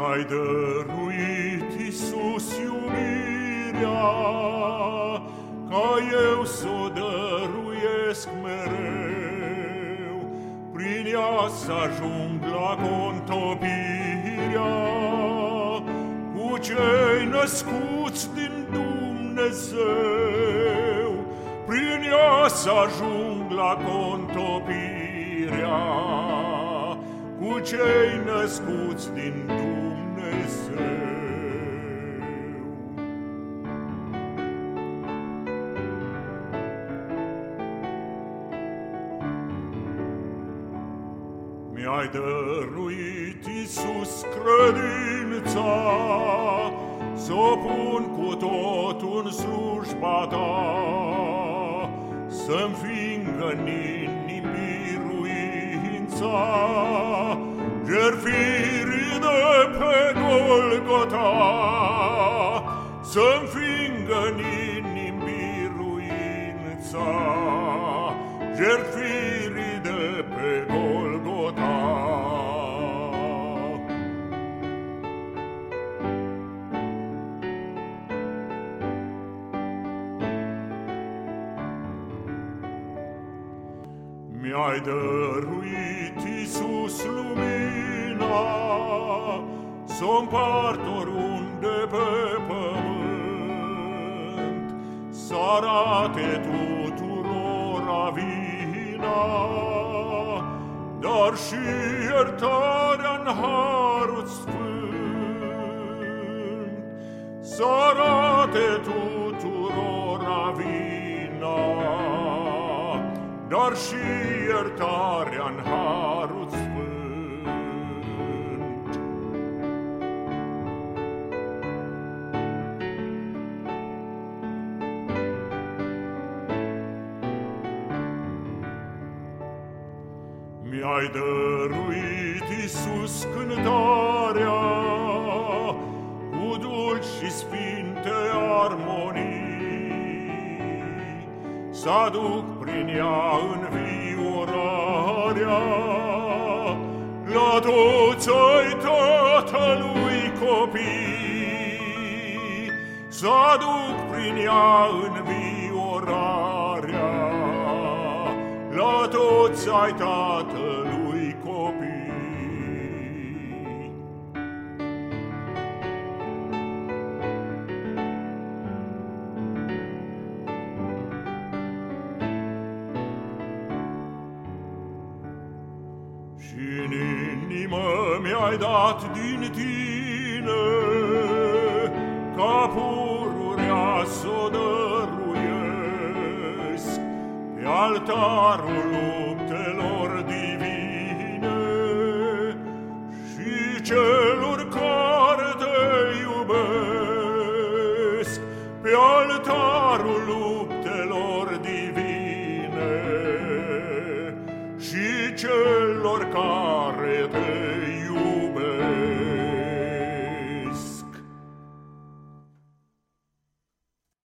Mi-ai dăruit, Iisus, iubirea, Ca eu s-o dăruiesc mereu, Prin ea să ajung la contopirea Cu cei născuți din Dumnezeu, Prin ea să ajung la contopirea cu cei născuți din Dumnezeu. Mi-ai dăruit, Iisus, credința, Să pun cu totul în slujba ta, Să-mi fingă în Jerfiri de pe Golgota să înfingă în inimi biruința gerfirine Mi-ai dăruit, Iisus, lumina, Să-o împart oriunde pe pământ, Să arate tuturor vina, Dar și iertarea-n harul sfânt, Să arate tuturor vina, dar și iertarea-n harul sfânt. Mi-ai dăruit, Iisus, cântarea cu dulci și sfinte armonii, să aduc prin ea înviorarea la toți ai Tatălui copii, să aduc prin ea înviorarea la toți ai Tatălui Ai dat din tine, ca pururea s-o dăruiesc pe altarul luptelor divine și celor care te iubesc pe altarul luptelor divine.